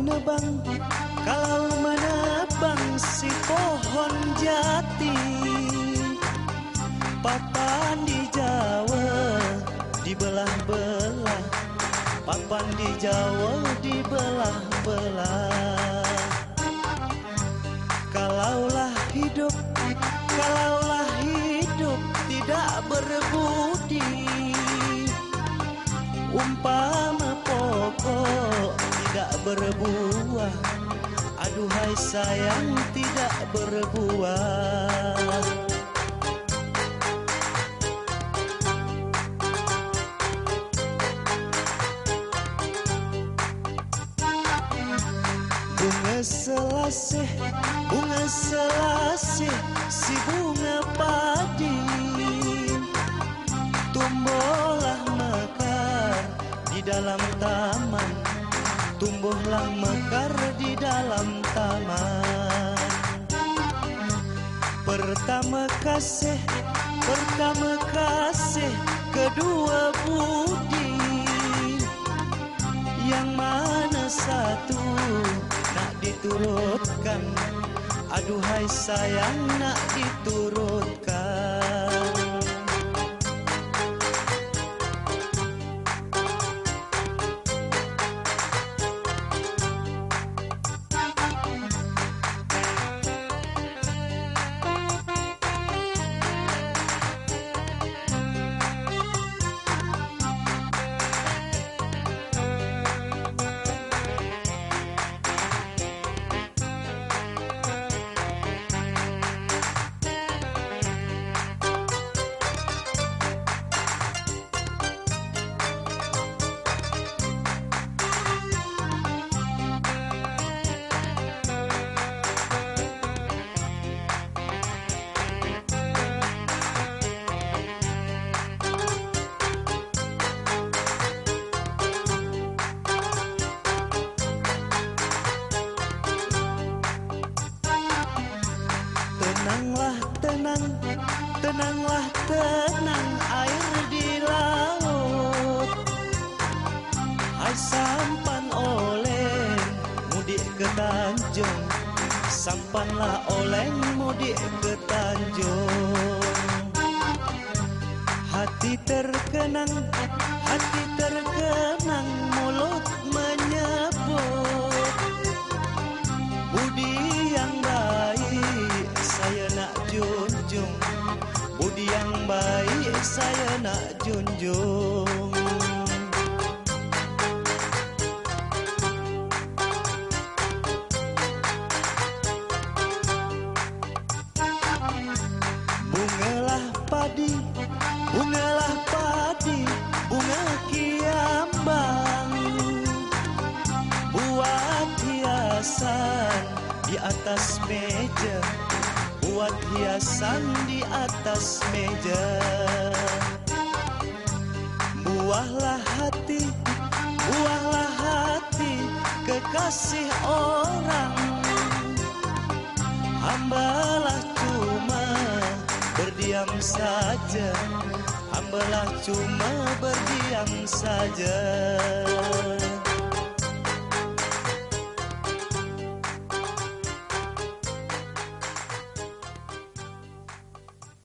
menebang kalau menebang si pohon jati. Papan di Jawa dibelah-belah papan di Jawa dibelah-belah. Kalaulah hidup kalaulah hidup tidak berbudi. Umpama pokok tidak berbuah. Aduhai sayang tidak berbuah. Bunga selasih, bunga selasih Si bunga padi. Tumbuhlah mekar di dalam taman Tumbuhlah mekar di dalam taman. Pertama kasih, pertama kasih Kedua budi. Yang mana satu nak diturutkan Aduhai sayang nak diturutkan Sampanlah oleng mudik ke Tanjung Hati terkenang, hati terkenang mulut menyebut Budi yang baik saya nak junjung. Budi yang baik saya nak junjung atas meja Buat hiasan di atas meja. Buahlah hati, buahlah hati Kekasih orang. Hambalah cuma berdiam saja Hambalah cuma berdiam saja